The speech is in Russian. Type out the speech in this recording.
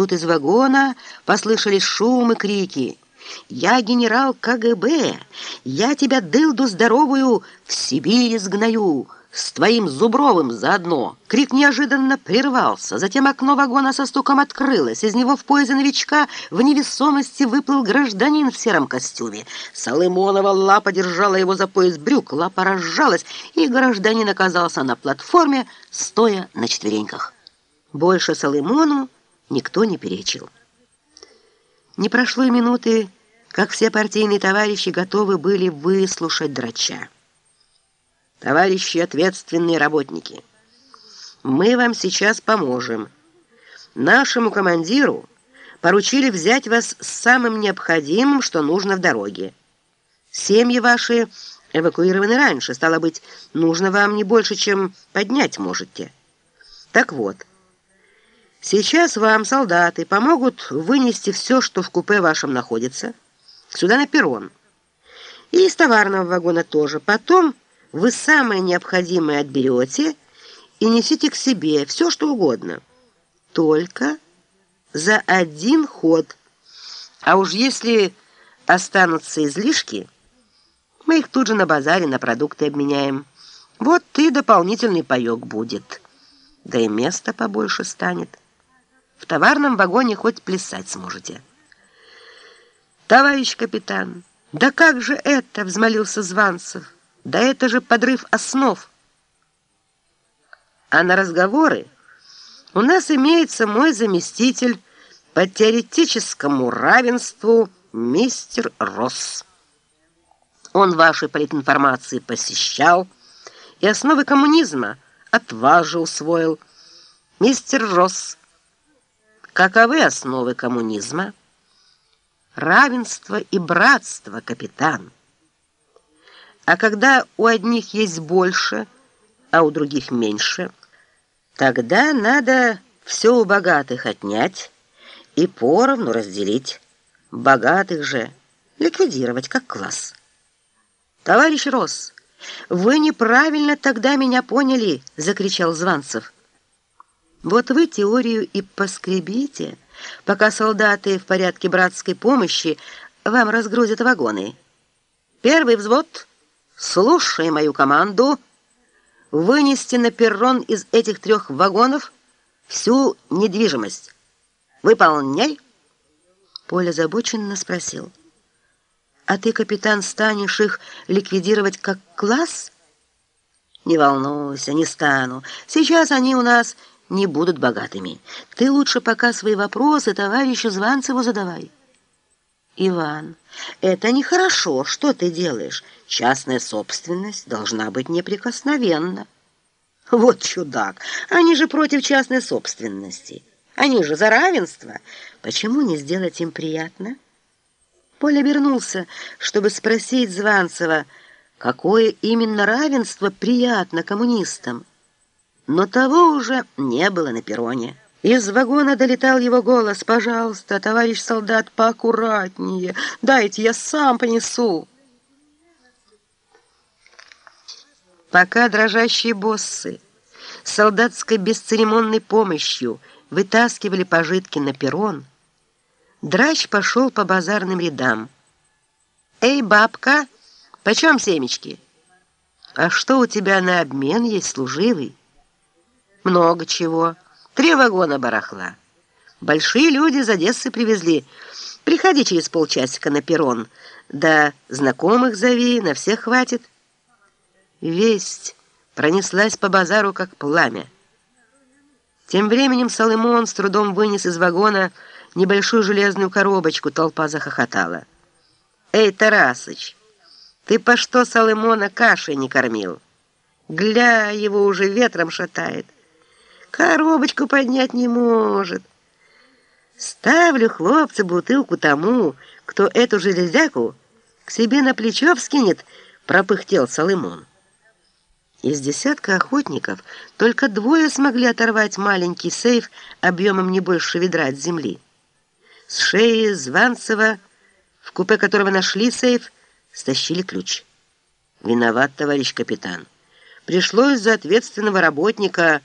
Тут из вагона послышались шум и крики. «Я генерал КГБ! Я тебя, дылду здоровую, в Сибирь изгнаю!» с твоим Зубровым заодно!» Крик неожиданно прервался. Затем окно вагона со стуком открылось. Из него в поясе новичка в невесомости выплыл гражданин в сером костюме. Солымонова лапа держала его за пояс брюк, лапа разжалась, и гражданин оказался на платформе, стоя на четвереньках. Больше Солымону никто не перечил. Не прошло и минуты, как все партийные товарищи готовы были выслушать драча. Товарищи ответственные работники, мы вам сейчас поможем. Нашему командиру поручили взять вас с самым необходимым, что нужно в дороге. Семьи ваши эвакуированы раньше, стало быть, нужно вам не больше, чем поднять можете. Так вот, сейчас вам солдаты помогут вынести все, что в купе вашем находится, сюда на перрон. И из товарного вагона тоже. Потом вы самое необходимое отберете и несите к себе все, что угодно. Только за один ход. А уж если останутся излишки, мы их тут же на базаре на продукты обменяем. Вот и дополнительный паёк будет. Да и места побольше станет. В товарном вагоне хоть плясать сможете. Товарищ капитан, да как же это, взмолился Званцев. Да это же подрыв основ. А на разговоры у нас имеется мой заместитель по теоретическому равенству мистер Росс. Он ваши политинформации посещал и основы коммунизма отважил усвоил. Мистер Росс, каковы основы коммунизма? Равенство и братство, капитан. А когда у одних есть больше, а у других меньше, тогда надо все у богатых отнять и поровну разделить. Богатых же ликвидировать как класс. Товарищ Росс, вы неправильно тогда меня поняли, закричал Званцев. Вот вы теорию и поскребите, пока солдаты в порядке братской помощи вам разгрузят вагоны. Первый взвод Слушай мою команду. Вынести на перрон из этих трех вагонов всю недвижимость. Выполняй. Поля озабоченно спросил. А ты, капитан, станешь их ликвидировать как класс? Не волнуйся, не стану. Сейчас они у нас не будут богатыми. Ты лучше пока свои вопросы товарищу Званцеву задавай. Иван, это нехорошо. Что ты делаешь? Частная собственность должна быть неприкосновенна. Вот чудак. Они же против частной собственности. Они же за равенство. Почему не сделать им приятно? Поля вернулся, чтобы спросить Званцева, какое именно равенство приятно коммунистам. Но того уже не было на перроне. Из вагона долетал его голос. «Пожалуйста, товарищ солдат, поаккуратнее. Дайте, я сам понесу». Пока дрожащие боссы солдатской бесцеремонной помощью вытаскивали пожитки на перрон, драч пошел по базарным рядам. «Эй, бабка, почем семечки?» «А что у тебя на обмен есть, служивый?» «Много чего». Три вагона барахла. Большие люди из Одессы привезли. Приходи через полчасика на перрон. Да знакомых зови, на всех хватит. Весть пронеслась по базару, как пламя. Тем временем Соломон с трудом вынес из вагона небольшую железную коробочку. Толпа захохотала. «Эй, Тарасыч, ты по что Соломона кашей не кормил? Гля, его уже ветром шатает». Коробочку поднять не может. Ставлю, хлопцы, бутылку тому, кто эту железяку к себе на плечо вскинет, пропыхтел Соломон. Из десятка охотников только двое смогли оторвать маленький сейф объемом не больше ведра от земли. С шеи Званцева, в купе которого нашли сейф, стащили ключ. Виноват, товарищ капитан. Пришлось за ответственного работника